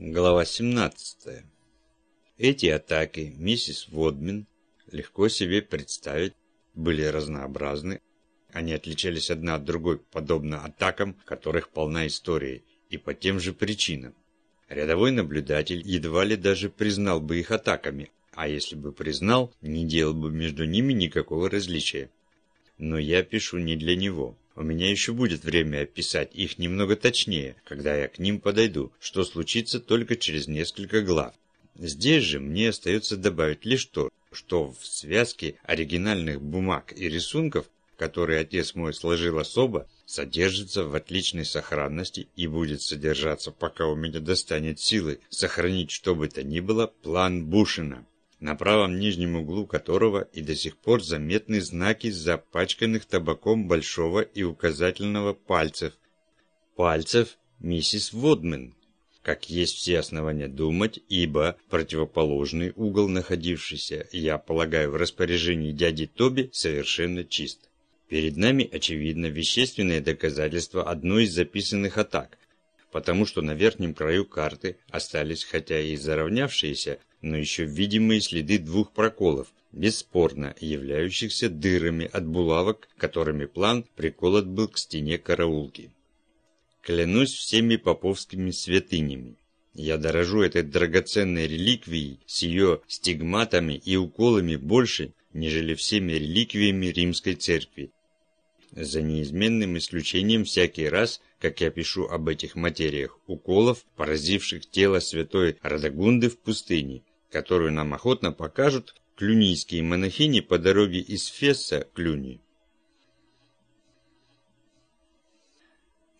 Глава 17. Эти атаки миссис Водмин легко себе представить были разнообразны. Они отличались одна от другой, подобно атакам, которых полна история, и по тем же причинам. Рядовой наблюдатель едва ли даже признал бы их атаками, а если бы признал, не делал бы между ними никакого различия. Но я пишу не для него. У меня еще будет время описать их немного точнее, когда я к ним подойду, что случится только через несколько глав. Здесь же мне остается добавить лишь то, что в связке оригинальных бумаг и рисунков, которые отец мой сложил особо, содержится в отличной сохранности и будет содержаться, пока у меня достанет силы сохранить что бы то ни было, план Бушина на правом нижнем углу которого и до сих пор заметны знаки запачканных табаком большого и указательного пальцев. Пальцев миссис Водмен, как есть все основания думать, ибо противоположный угол, находившийся, я полагаю, в распоряжении дяди Тоби, совершенно чист. Перед нами, очевидно, вещественное доказательство одной из записанных атак, потому что на верхнем краю карты остались, хотя и заровнявшиеся, но еще видимые следы двух проколов, бесспорно являющихся дырами от булавок, которыми план приколот был к стене караулки. Клянусь всеми поповскими святынями. Я дорожу этой драгоценной реликвией с ее стигматами и уколами больше, нежели всеми реликвиями римской церкви. За неизменным исключением всякий раз, как я пишу об этих материях, уколов, поразивших тело святой Радагунды в пустыне, которую нам охотно покажут клюнийские монахини по дороге из Фесса к Клюни.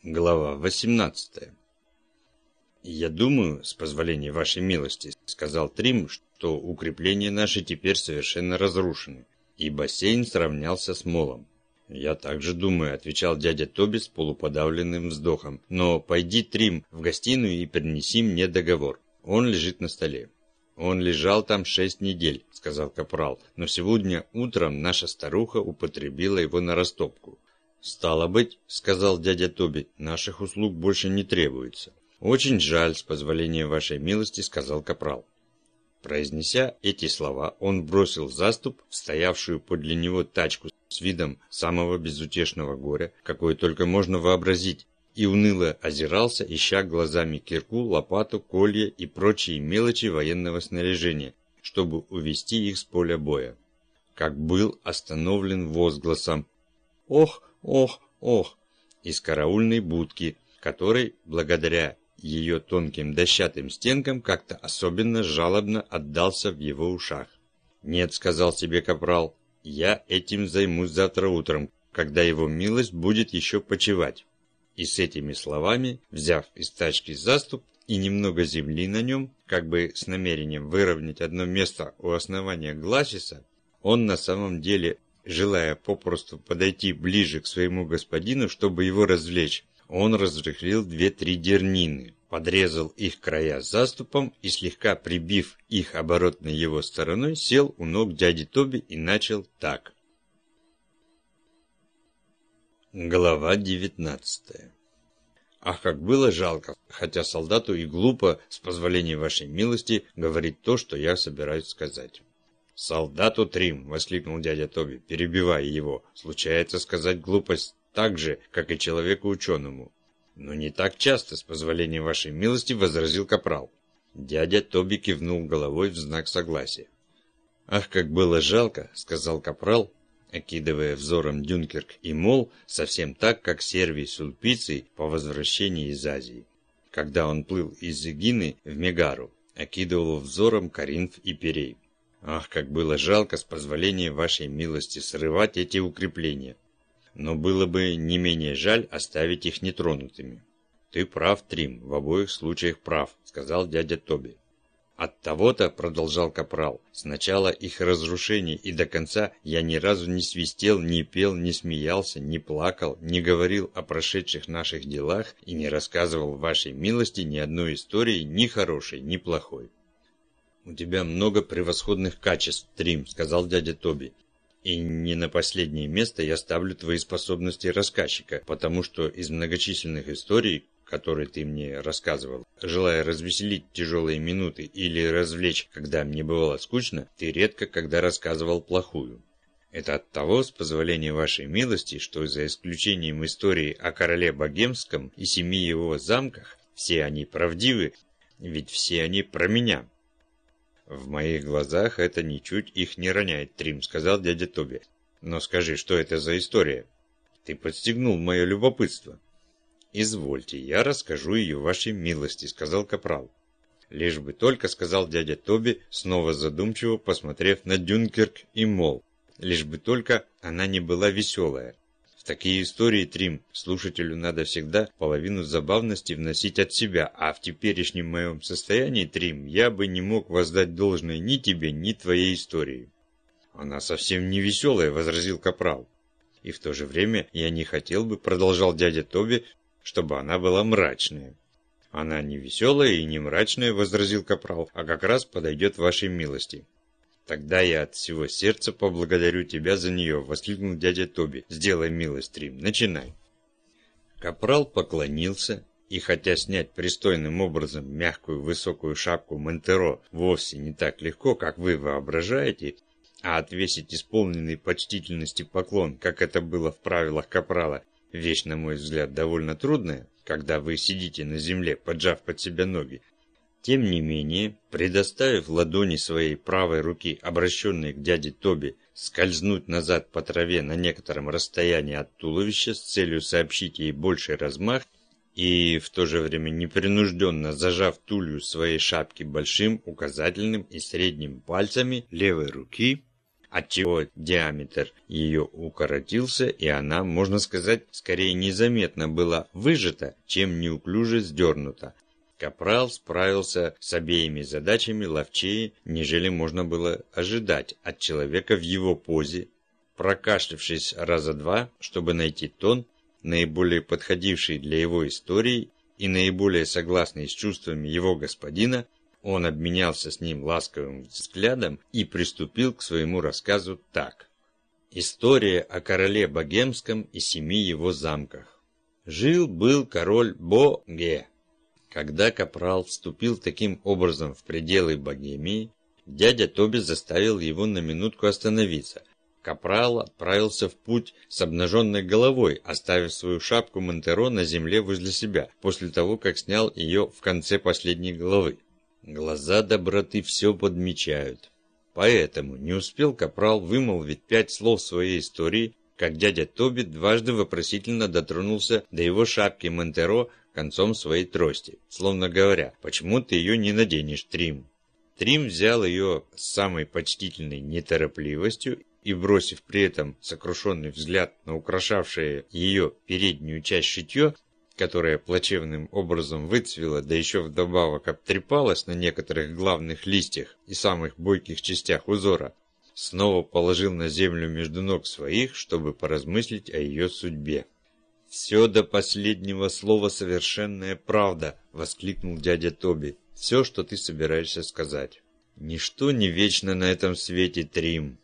Глава 18 «Я думаю, с позволения вашей милости, — сказал Трим, — что укрепления наши теперь совершенно разрушены, и бассейн сравнялся с молом. «Я также думаю», — отвечал дядя Тоби с полуподавленным вздохом. «Но пойди, Трим, в гостиную и принеси мне договор. Он лежит на столе». «Он лежал там шесть недель», — сказал Капрал, «но сегодня утром наша старуха употребила его на растопку». «Стало быть», — сказал дядя Тоби, — «наших услуг больше не требуется». «Очень жаль, с позволения вашей милости», — сказал Капрал. Произнеся эти слова, он бросил заступ в стоявшую подле него тачку с видом самого безутешного горя, какое только можно вообразить, и уныло озирался, ища глазами кирку, лопату, колья и прочие мелочи военного снаряжения, чтобы увести их с поля боя. Как был остановлен возгласом «Ох, ох, ох!» из караульной будки, который, благодаря ее тонким дощатым стенкам, как-то особенно жалобно отдался в его ушах. «Нет», — сказал себе капрал, — «я этим займусь завтра утром, когда его милость будет еще почевать». И с этими словами, взяв из тачки заступ и немного земли на нем, как бы с намерением выровнять одно место у основания гласиса, он на самом деле, желая попросту подойти ближе к своему господину, чтобы его развлечь, он разрыхлил две-три дернины, подрезал их края заступом и, слегка прибив их оборотной его стороной, сел у ног дяди Тоби и начал так. Глава 19 Ах, как было жалко, хотя солдату и глупо, с позволения вашей милости, говорить то, что я собираюсь сказать. «Солдату Трим!» — воскликнул дядя Тоби, перебивая его. «Случается сказать глупость так же, как и человеку ученому». «Но не так часто, с позволения вашей милости», — возразил Капрал. Дядя Тоби кивнул головой в знак согласия. «Ах, как было жалко!» — сказал Капрал, окидывая взором Дюнкерк и Мол, совсем так, как Сервий с Улпицей по возвращении из Азии. Когда он плыл из Эгины в Мегару, окидывал взором Коринф и Перей. Ах, как было жалко, с позволения вашей милости, срывать эти укрепления. Но было бы не менее жаль оставить их нетронутыми. Ты прав, Трим, в обоих случаях прав, сказал дядя Тоби. От того-то, продолжал Капрал, с начала их разрушения и до конца я ни разу не свистел, не пел, не смеялся, не плакал, не говорил о прошедших наших делах и не рассказывал вашей милости ни одной истории, ни хорошей, ни плохой. «У тебя много превосходных качеств, Трим», — сказал дядя Тоби. «И не на последнее место я ставлю твои способности рассказчика, потому что из многочисленных историй, который ты мне рассказывал, желая развеселить тяжелые минуты или развлечь, когда мне бывало скучно, ты редко когда рассказывал плохую. Это от того, с позволения вашей милости, что за исключением истории о короле Богемском и семи его замках, все они правдивы, ведь все они про меня. В моих глазах это ничуть их не роняет, Трим, сказал дядя Тоби. Но скажи, что это за история? Ты подстегнул мое любопытство. «Извольте, я расскажу ее вашей милости», — сказал Капрал. Лишь бы только, сказал дядя Тоби, снова задумчиво посмотрев на Дюнкерк и Мол. Лишь бы только она не была веселая. В такие истории, Трим, слушателю надо всегда половину забавности вносить от себя, а в теперешнем моем состоянии, Трим, я бы не мог воздать должное ни тебе, ни твоей истории. Она совсем не веселая, возразил Капрал. И в то же время я не хотел бы, продолжал дядя Тоби, чтобы она была мрачная. «Она не веселая и не мрачная», — возразил Капрал, «а как раз подойдет вашей милости». «Тогда я от всего сердца поблагодарю тебя за нее», — воскликнул дядя Тоби. «Сделай милость, Рим, начинай». Капрал поклонился, и хотя снять пристойным образом мягкую высокую шапку Монтеро вовсе не так легко, как вы воображаете, а отвесить исполненный почтительности поклон, как это было в правилах Капрала, Вещь, на мой взгляд, довольно трудная, когда вы сидите на земле, поджав под себя ноги. Тем не менее, предоставив ладони своей правой руки, обращенной к дяде Тоби, скользнуть назад по траве на некотором расстоянии от туловища с целью сообщить ей больший размах, и в то же время непринужденно зажав тулью своей шапки большим, указательным и средним пальцами левой руки, отчего диаметр ее укоротился, и она, можно сказать, скорее незаметно была выжата, чем неуклюже сдернута. Капрал справился с обеими задачами ловчее, нежели можно было ожидать от человека в его позе. Прокашлявшись раза два, чтобы найти тон, наиболее подходивший для его истории и наиболее согласный с чувствами его господина, он обменялся с ним ласковым взглядом и приступил к своему рассказу так. История о короле Богемском и семи его замках. Жил-был король Боге. Когда Капрал вступил таким образом в пределы Богемии, дядя Тоби заставил его на минутку остановиться. Капрал отправился в путь с обнаженной головой, оставив свою шапку Монтеро на земле возле себя, после того, как снял ее в конце последней головы. Глаза доброты все подмечают. Поэтому не успел Капрал вымолвить пять слов своей истории, как дядя Тоби дважды вопросительно дотронулся до его шапки Монтеро концом своей трости, словно говоря, почему ты ее не наденешь, Трим? Трим взял ее с самой почтительной неторопливостью и, бросив при этом сокрушенный взгляд на украшавшее ее переднюю часть шитье, которая плачевным образом выцвела, да еще вдобавок обтрепалась на некоторых главных листьях и самых бойких частях узора, снова положил на землю между ног своих, чтобы поразмыслить о ее судьбе. «Все до последнего слова совершенная правда!» — воскликнул дядя Тоби. «Все, что ты собираешься сказать. Ничто не вечно на этом свете, Трим.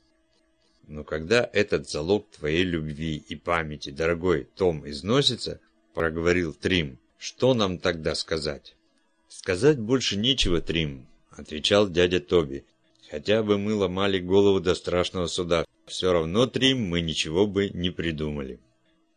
Но когда этот залог твоей любви и памяти, дорогой Том, износится, — проговорил Трим. «Что нам тогда сказать?» «Сказать больше нечего, Трим», — отвечал дядя Тоби. «Хотя бы мы ломали голову до страшного суда, все равно, Трим, мы ничего бы не придумали».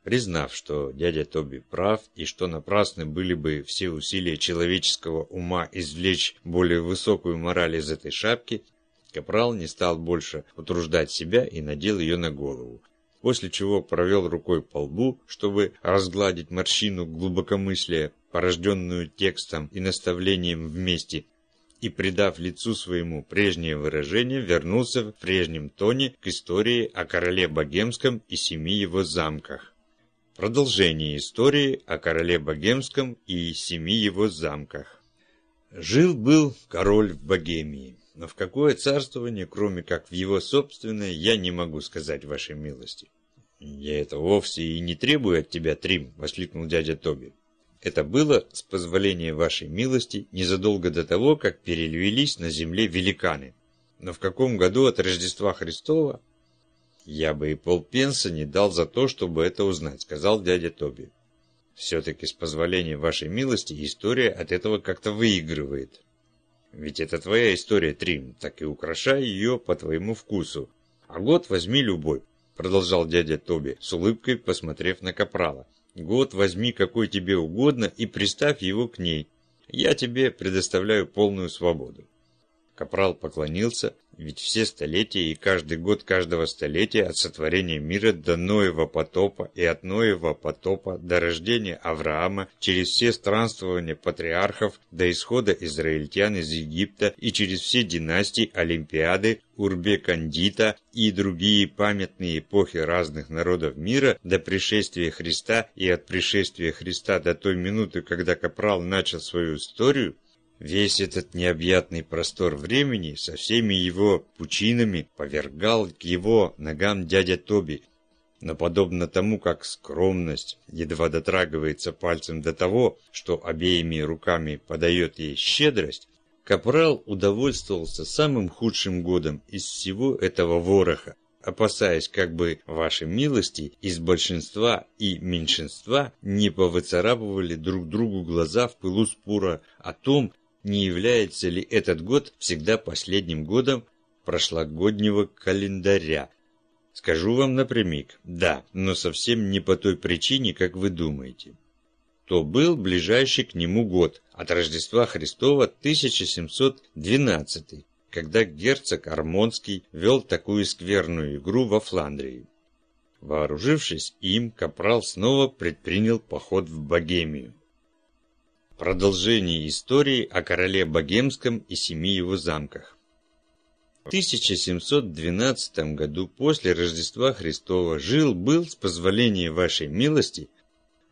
Признав, что дядя Тоби прав и что напрасны были бы все усилия человеческого ума извлечь более высокую мораль из этой шапки, Капрал не стал больше утруждать себя и надел ее на голову после чего провел рукой по лбу, чтобы разгладить морщину глубокомыслия, порожденную текстом и наставлением вместе, и, придав лицу своему прежнее выражение, вернулся в прежнем тоне к истории о короле Богемском и семи его замках. Продолжение истории о короле Богемском и семи его замках. Жил-был король в Богемии. Но в какое царствование, кроме как в его собственное, я не могу сказать вашей милости. «Я это вовсе и не требую от тебя, Трим», — воскликнул дядя Тоби. «Это было, с позволения вашей милости, незадолго до того, как перевелись на земле великаны. Но в каком году от Рождества Христова?» «Я бы и полпенса не дал за то, чтобы это узнать», — сказал дядя Тоби. Все-таки, с позволения вашей милости, история от этого как-то выигрывает. Ведь это твоя история, Трим, так и украшай ее по твоему вкусу. А год возьми любой, продолжал дядя Тоби, с улыбкой посмотрев на Капрала. Год возьми какой тебе угодно и приставь его к ней. Я тебе предоставляю полную свободу. Капрал поклонился, ведь все столетия и каждый год каждого столетия от сотворения мира до Ноева потопа и от Ноева потопа до рождения Авраама через все странствования патриархов до исхода израильтян из Египта и через все династии Олимпиады, Урбе-Кандита и другие памятные эпохи разных народов мира до пришествия Христа и от пришествия Христа до той минуты, когда Капрал начал свою историю, Весь этот необъятный простор времени со всеми его пучинами повергал к его ногам дядя Тоби. Но подобно тому, как скромность едва дотрагивается пальцем до того, что обеими руками подает ей щедрость, Капрал удовольствовался самым худшим годом из всего этого вороха, опасаясь, как бы ваши милости из большинства и меньшинства не повыцарапывали друг другу глаза в пылу спора о том, не является ли этот год всегда последним годом прошлогоднего календаря. Скажу вам напрямик, да, но совсем не по той причине, как вы думаете. То был ближайший к нему год, от Рождества Христова 1712, когда герцог Армонский вел такую скверную игру во Фландрии. Вооружившись им, Капрал снова предпринял поход в Богемию. Продолжение истории о короле Богемском и семи его замках. В 1712 году после Рождества Христова жил-был, с позволения вашей милости,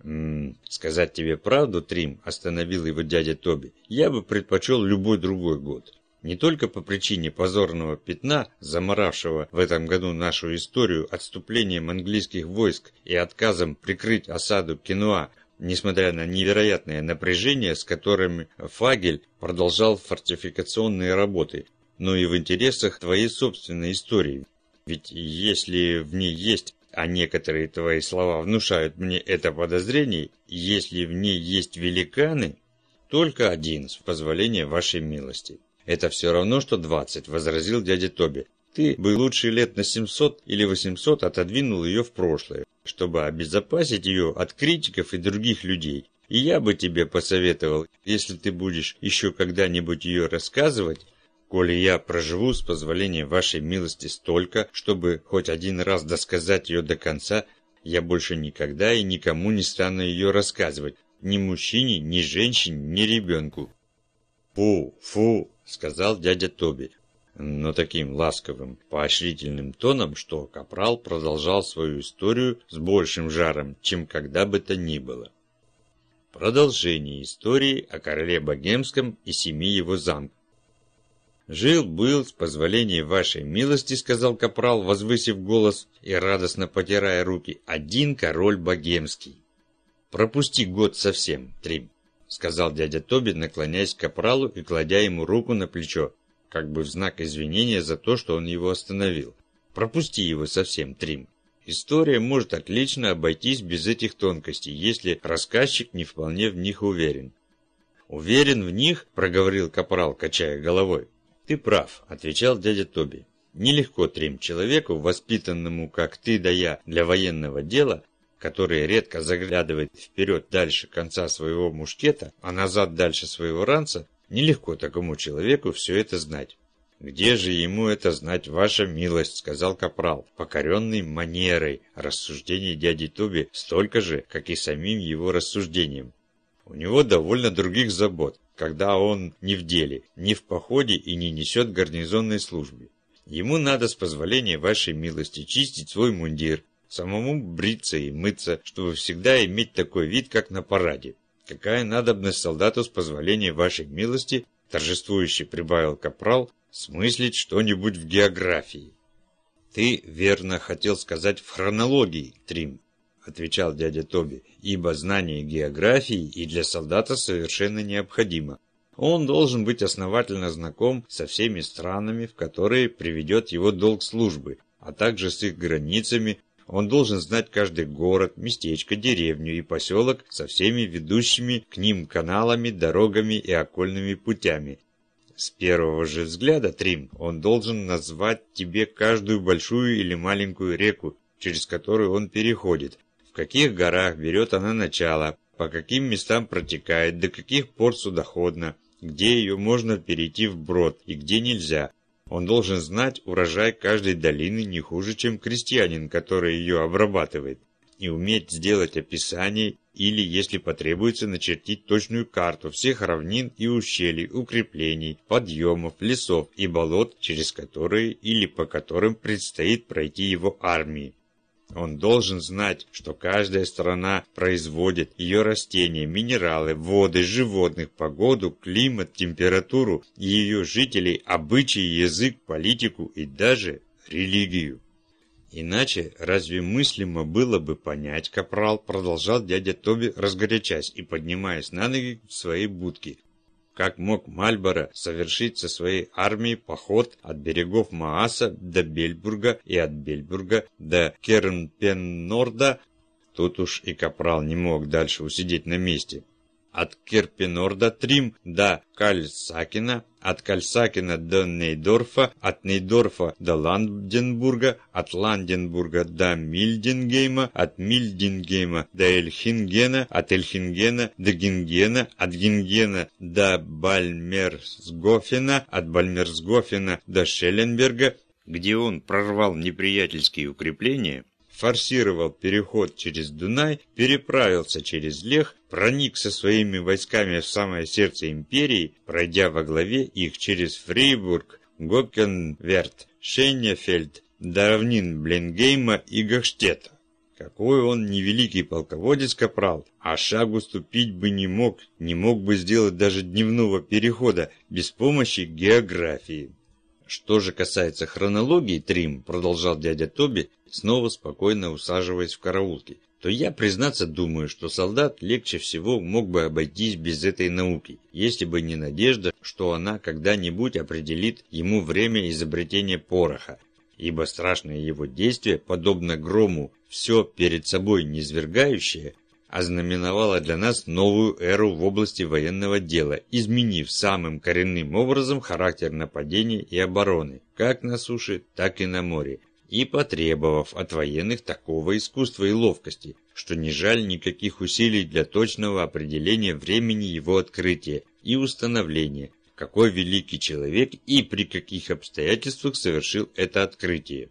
«М -м, сказать тебе правду, Трим, остановил его дядя Тоби, я бы предпочел любой другой год. Не только по причине позорного пятна, заморавшего в этом году нашу историю отступлением английских войск и отказом прикрыть осаду Кинуа, несмотря на невероятное напряжение, с которым Фагель продолжал фортификационные работы, но и в интересах твоей собственной истории. Ведь если в ней есть, а некоторые твои слова внушают мне это подозрение, если в ней есть великаны, только один, с позволения вашей милости. Это все равно, что двадцать, возразил дядя Тоби. Ты бы лучше лет на 700 или 800 отодвинул ее в прошлое, чтобы обезопасить ее от критиков и других людей. И я бы тебе посоветовал, если ты будешь еще когда-нибудь ее рассказывать, коли я проживу с позволения вашей милости столько, чтобы хоть один раз досказать ее до конца, я больше никогда и никому не стану ее рассказывать, ни мужчине, ни женщине, ни ребенку. «Фу, фу!» — сказал дядя Тоби но таким ласковым, поощрительным тоном, что Капрал продолжал свою историю с большим жаром, чем когда бы то ни было. Продолжение истории о короле Богемском и семи его замках. «Жил-был, с позволения вашей милости, — сказал Капрал, возвысив голос и радостно потирая руки, — один король богемский. Пропусти год совсем, Трим, — сказал дядя Тоби, наклоняясь к Капралу и кладя ему руку на плечо как бы в знак извинения за то, что он его остановил. Пропусти его совсем, Трим. История может отлично обойтись без этих тонкостей, если рассказчик не вполне в них уверен. «Уверен в них?» – проговорил Капрал, качая головой. «Ты прав», – отвечал дядя Тоби. «Нелегко, Трим, человеку, воспитанному, как ты да я, для военного дела, который редко заглядывает вперед дальше конца своего мушкета, а назад дальше своего ранца, Нелегко такому человеку все это знать. «Где же ему это знать, ваша милость?» — сказал Капрал, покоренный манерой рассуждений дяди Туби столько же, как и самим его рассуждением. У него довольно других забот, когда он не в деле, не в походе и не несет гарнизонной службы. Ему надо, с позволения вашей милости, чистить свой мундир, самому бриться и мыться, чтобы всегда иметь такой вид, как на параде. Какая надобность солдату с позволения вашей милости, торжествующе прибавил капрал, смыслить что-нибудь в географии? Ты верно хотел сказать в хронологии, Трим, отвечал дядя Тоби, ибо знание географии и для солдата совершенно необходимо. Он должен быть основательно знаком со всеми странами, в которые приведет его долг службы, а также с их границами, Он должен знать каждый город, местечко, деревню и поселок со всеми ведущими к ним каналами, дорогами и окольными путями. С первого же взгляда, Трим, он должен назвать тебе каждую большую или маленькую реку, через которую он переходит, в каких горах берет она начало, по каким местам протекает, до каких пор судоходна, где ее можно перейти вброд и где нельзя. Он должен знать урожай каждой долины не хуже, чем крестьянин, который ее обрабатывает, и уметь сделать описание или, если потребуется, начертить точную карту всех равнин и ущелий, укреплений, подъемов, лесов и болот, через которые или по которым предстоит пройти его армии. Он должен знать, что каждая страна производит ее растения, минералы, воды, животных, погоду, климат, температуру, ее жителей, обычаи, язык, политику и даже религию. Иначе разве мыслимо было бы понять, капрал, продолжал дядя Тоби, разгорячась и поднимаясь на ноги в своей будке. Как мог Мальборо совершить со своей армией поход от берегов Мааса до Бельбурга и от Бельбурга до Кернпеннорда? Тут уж и капрал не мог дальше усидеть на месте от Кирпинорда Трим до Кальсакина, от Кальсакина до Нейдорфа, от Нейдорфа до Ланденбурга, от Ланденбурга до Мильдингейма, от Мильдингейма до Эльхингена, от Эльхингена до Гингена, от Гингена до Бальмерсгофена, от Бальмерсгофена до Шелленберга, где он прорвал неприятельские укрепления, форсировал переход через Дунай, переправился через Лех, проник со своими войсками в самое сердце империи, пройдя во главе их через Фрейбург, Гокенверт, Шеннефельд, до равнин Бленгейма и Гахштета. Какой он невеликий полководец Капрал, а шагу ступить бы не мог, не мог бы сделать даже дневного перехода без помощи географии. Что же касается хронологии, Трим, продолжал дядя Тоби, снова спокойно усаживаясь в караулке, то я, признаться, думаю, что солдат легче всего мог бы обойтись без этой науки, если бы не надежда, что она когда-нибудь определит ему время изобретения пороха, ибо страшное его действие, подобно грому, все перед собой низвергающее, ознаменовало для нас новую эру в области военного дела, изменив самым коренным образом характер нападения и обороны, как на суше, так и на море, и потребовав от военных такого искусства и ловкости, что не жаль никаких усилий для точного определения времени его открытия и установления, какой великий человек и при каких обстоятельствах совершил это открытие.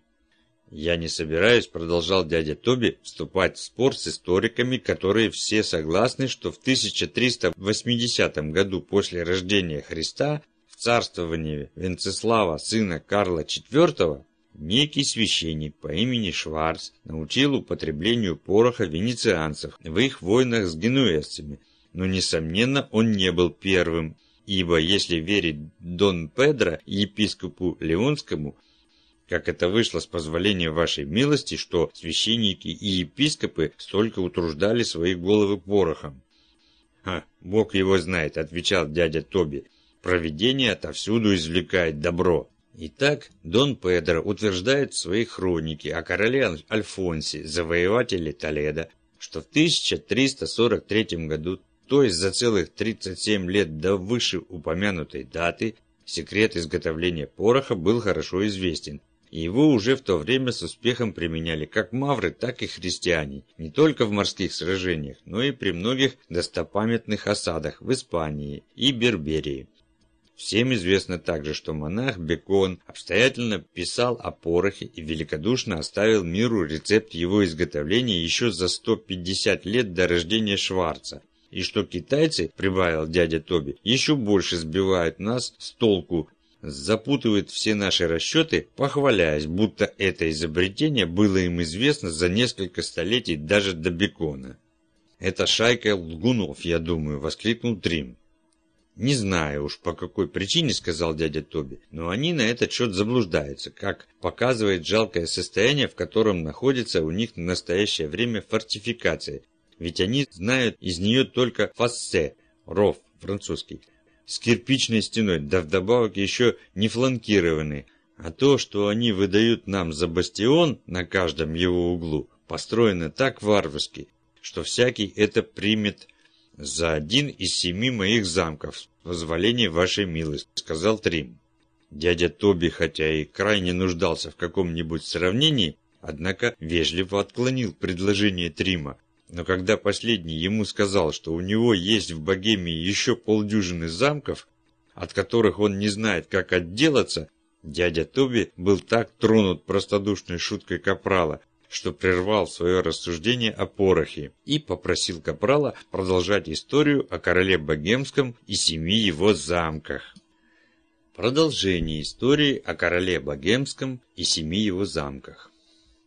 «Я не собираюсь», — продолжал дядя Тоби, «вступать в спор с историками, которые все согласны, что в 1380 году после рождения Христа в царствовании Венцеслава, сына Карла IV, некий священник по имени Шварц научил употреблению пороха венецианцев в их войнах с генуэзцами, но, несомненно, он не был первым, ибо, если верить Дон Педро, епископу Леонскому, как это вышло с позволения вашей милости, что священники и епископы столько утруждали свои головы порохом. «Ха, Бог его знает», — отвечал дядя Тоби. «Провидение отовсюду извлекает добро». Итак, Дон Педро утверждает в своей хронике о короле Альфонсе, завоевателе Толедо, что в 1343 году, то есть за целых 37 лет до вышеупомянутой даты, секрет изготовления пороха был хорошо известен, и его уже в то время с успехом применяли как мавры, так и христиане, не только в морских сражениях, но и при многих достопамятных осадах в Испании и Берберии. Всем известно также, что монах Бекон обстоятельно писал о порохе и великодушно оставил миру рецепт его изготовления еще за 150 лет до рождения Шварца, и что китайцы, прибавил дядя Тоби, еще больше сбивают нас с толку запутывает все наши расчеты, похваляясь, будто это изобретение было им известно за несколько столетий даже до Бекона. «Это шайка лгунов, я думаю», — воскликнул Трим. «Не знаю уж по какой причине», — сказал дядя Тоби, «но они на этот счет заблуждаются, как показывает жалкое состояние, в котором находится у них в настоящее время фортификация, ведь они знают из нее только фассе, ров французский, с кирпичной стеной, да вдобавок еще не фланкированный. А то, что они выдают нам за бастион на каждом его углу, построено так варварски, что всякий это примет за один из семи моих замков, с позволения вашей милости», — сказал Трим. Дядя Тоби, хотя и крайне нуждался в каком-нибудь сравнении, однако вежливо отклонил предложение Трима. Но когда последний ему сказал, что у него есть в Богемии еще полдюжины замков, от которых он не знает, как отделаться, дядя Тоби был так тронут простодушной шуткой Капрала, что прервал свое рассуждение о порохе и попросил Капрала продолжать историю о короле Богемском и семи его замках. Продолжение истории о короле Богемском и семи его замках.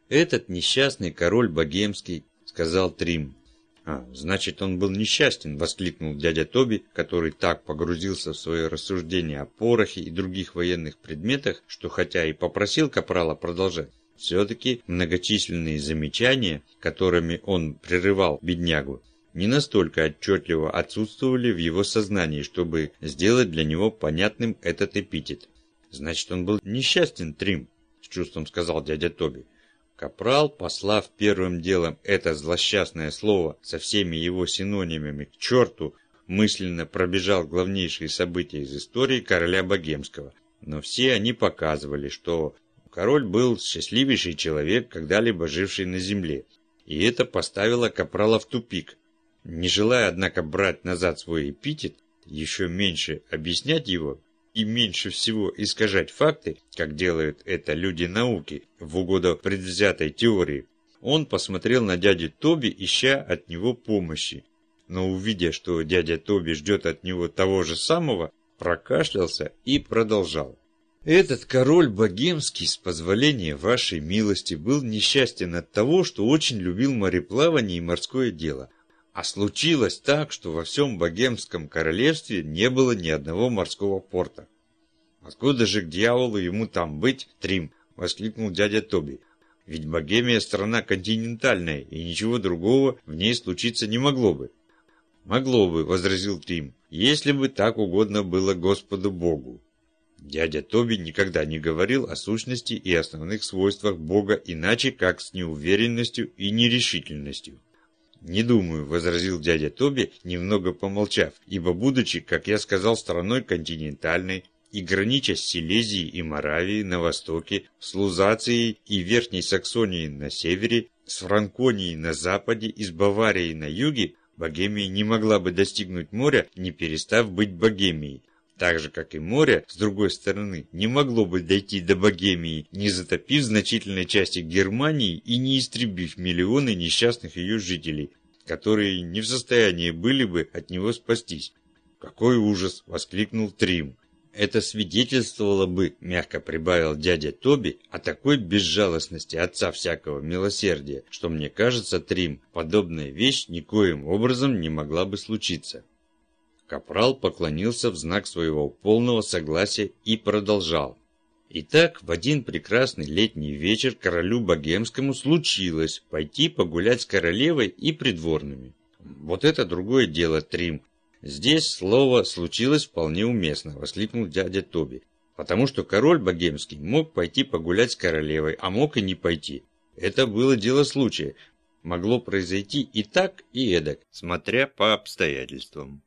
«Этот несчастный король Богемский», — сказал Трим. «А, значит, он был несчастен», — воскликнул дядя Тоби, который так погрузился в свое рассуждение о порохе и других военных предметах, что хотя и попросил Капрала продолжать, все-таки многочисленные замечания, которыми он прерывал беднягу, не настолько отчетливо отсутствовали в его сознании, чтобы сделать для него понятным этот эпитет. «Значит, он был несчастен, Трим», — с чувством сказал дядя Тоби. Капрал, послав первым делом это злосчастное слово со всеми его синонимами к черту, мысленно пробежал главнейшие события из истории короля Богемского. Но все они показывали, что король был счастливейший человек, когда-либо живший на земле. И это поставило Капрала в тупик. Не желая, однако, брать назад свой эпитет, еще меньше объяснять его и меньше всего искажать факты, как делают это люди науки, в угоду предвзятой теории, он посмотрел на дядю Тоби, ища от него помощи. Но увидя, что дядя Тоби ждет от него того же самого, прокашлялся и продолжал. Этот король богемский, с позволения вашей милости, был несчастен от того, что очень любил мореплавание и морское дело. А случилось так, что во всем богемском королевстве не было ни одного морского порта. «Откуда же к дьяволу ему там быть, Трим?» – воскликнул дядя Тоби. «Ведь Богемия – страна континентальная, и ничего другого в ней случиться не могло бы». «Могло бы», – возразил Трим, – «если бы так угодно было Господу Богу». Дядя Тоби никогда не говорил о сущности и основных свойствах Бога иначе, как с неуверенностью и нерешительностью. «Не думаю», — возразил дядя Тоби, немного помолчав, ибо, будучи, как я сказал, страной континентальной, и гранича с Силезией и Моравией на востоке, с Лузацией и Верхней Саксонией на севере, с Франконией на западе и с Баварией на юге, Богемия не могла бы достигнуть моря, не перестав быть Богемией. Так же, как и море, с другой стороны, не могло бы дойти до Богемии, не затопив значительной части Германии и не истребив миллионы несчастных ее жителей, которые не в состоянии были бы от него спастись. «Какой ужас!» – воскликнул Трим. Это свидетельствовало бы, мягко прибавил дядя Тоби, о такой безжалостности отца всякого милосердия, что мне кажется, Трим, подобная вещь никоим образом не могла бы случиться. Капрал поклонился в знак своего полного согласия и продолжал. Итак, в один прекрасный летний вечер королю богемскому случилось пойти погулять с королевой и придворными. Вот это другое дело, Трим. Здесь слово «случилось» вполне уместно, воскликнул дядя Тоби. Потому что король богемский мог пойти погулять с королевой, а мог и не пойти. Это было дело случая. Могло произойти и так, и эдак, смотря по обстоятельствам.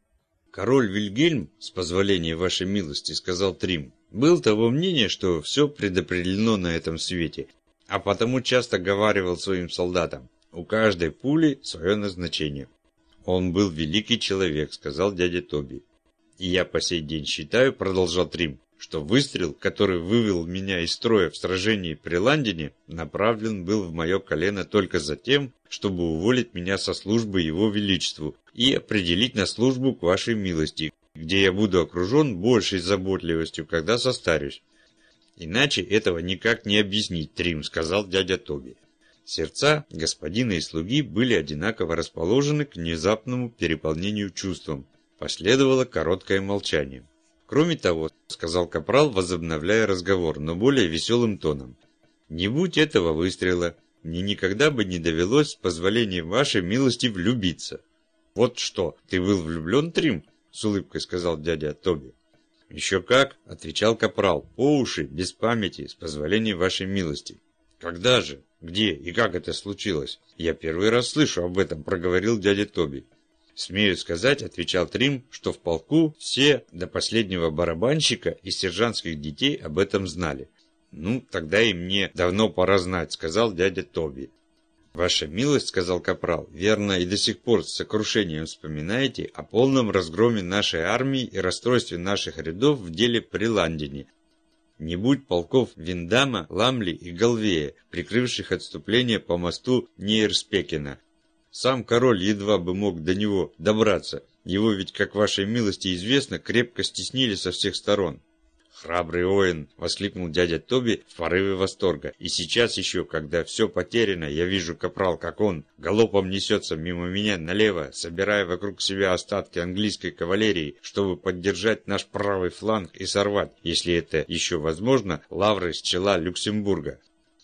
«Король Вильгельм, с позволения вашей милости, — сказал Трим, — был того мнения, что все предопределено на этом свете, а потому часто говаривал своим солдатам, у каждой пули свое назначение. Он был великий человек, — сказал дядя Тоби. И я по сей день считаю, — продолжал Трим, — что выстрел, который вывел меня из строя в сражении при Ландине, направлен был в мое колено только за тем, чтобы уволить меня со службы его величеству и определить на службу к вашей милости, где я буду окружен большей заботливостью, когда состарюсь. Иначе этого никак не объяснить, Трим, сказал дядя Тоби. Сердца господина и слуги были одинаково расположены к внезапному переполнению чувством. Последовало короткое молчание. Кроме того, сказал Капрал, возобновляя разговор, но более веселым тоном. Не будь этого выстрела, мне никогда бы не довелось, с позволения вашей милости, влюбиться. «Вот что, ты был влюблен, Трим?» — с улыбкой сказал дядя Тоби. «Еще как!» — отвечал Капрал. «По уши, без памяти, с позволения вашей милости». Когда же? Где и как это случилось? Я первый раз слышу об этом, проговорил дядя Тоби. «Смею сказать», — отвечал Трим, — «что в полку все до последнего барабанщика и сержантских детей об этом знали». «Ну, тогда и мне давно пора знать», — сказал дядя Тоби. «Ваша милость», — сказал Капрал, — «верно, и до сих пор с сокрушением вспоминаете о полном разгроме нашей армии и расстройстве наших рядов в деле при Ландине. Не будь полков Виндама, Ламли и Галвея, прикрывших отступление по мосту Нейрспекена, сам король едва бы мог до него добраться. Его ведь, как вашей милости известно, крепко стеснили со всех сторон. «Храбрый воин!» — воскликнул дядя Тоби в порыве восторга. «И сейчас еще, когда все потеряно, я вижу капрал, как он галопом несется мимо меня налево, собирая вокруг себя остатки английской кавалерии, чтобы поддержать наш правый фланг и сорвать, если это еще возможно, лавры с чела Люксембурга.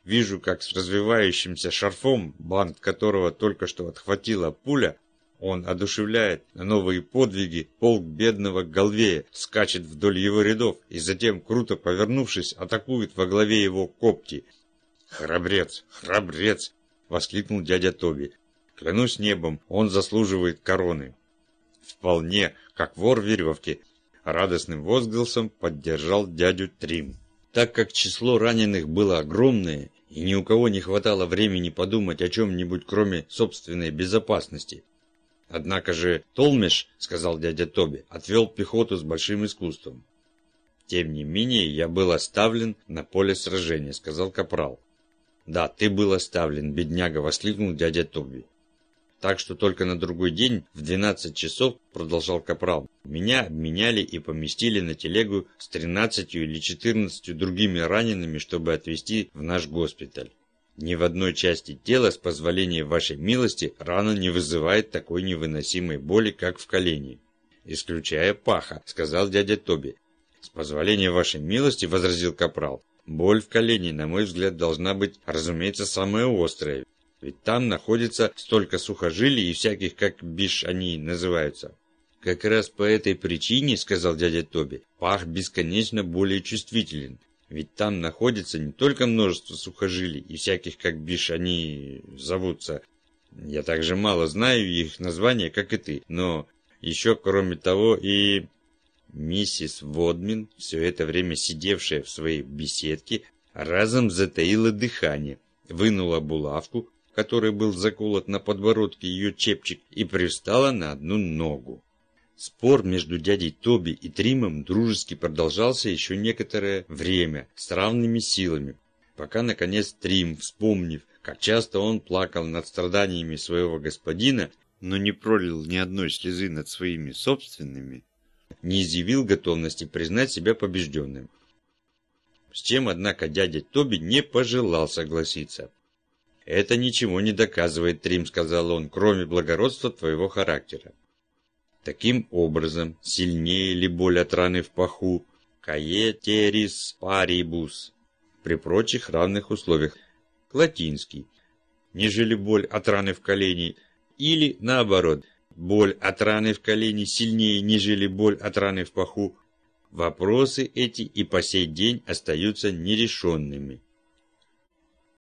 Вижу, как с развивающимся шарфом, бант которого только что отхватила пуля, он одушевляет на новые подвиги полк бедного Галвея, скачет вдоль его рядов и затем, круто повернувшись, атакует во главе его копти. «Храбрец! Храбрец!» — воскликнул дядя Тоби. «Клянусь небом, он заслуживает короны». «Вполне, как вор веревки!» — радостным возгласом поддержал дядю Трим. Так как число раненых было огромное, и ни у кого не хватало времени подумать о чем-нибудь, кроме собственной безопасности. Однако же Толмеш, сказал дядя Тоби, отвел пехоту с большим искусством. Тем не менее, я был оставлен на поле сражения, сказал Капрал. Да, ты был оставлен, бедняга, воскликнул дядя Тоби. Так что только на другой день в 12 часов, продолжал Капрал, меня обменяли и поместили на телегу с 13 или 14 другими ранеными, чтобы отвезти в наш госпиталь. Ни в одной части тела, с позволения вашей милости, рана не вызывает такой невыносимой боли, как в колене. Исключая паха, сказал дядя Тоби. С позволения вашей милости, возразил Капрал, боль в колене, на мой взгляд, должна быть, разумеется, самая острая, ведь там находится столько сухожилий и всяких, как биш они называются. Как раз по этой причине, сказал дядя Тоби, пах бесконечно более чувствителен. Ведь там находится не только множество сухожилий и всяких, как биш они зовутся. Я также мало знаю их названия, как и ты, но еще кроме того и... Миссис Водмин, все это время сидевшая в своей беседке, разом затаила дыхание, вынула булавку, который был заколот на подбородке ее чепчик, и привстала на одну ногу. Спор между дядей Тоби и Тримом дружески продолжался еще некоторое время с равными силами, пока, наконец, Трим, вспомнив, как часто он плакал над страданиями своего господина, но не пролил ни одной слезы над своими собственными, не изъявил готовности признать себя побежденным. С чем, однако, дядя Тоби не пожелал согласиться. «Это ничего не доказывает, Трим», — сказал он, — «кроме благородства твоего характера». Таким образом, сильнее ли боль от раны в паху, каетерис парибус, при прочих равных условиях, латинский, нежели боль от раны в колене, или наоборот, боль от раны в колене сильнее, нежели боль от раны в паху, вопросы эти и по сей день остаются нерешенными.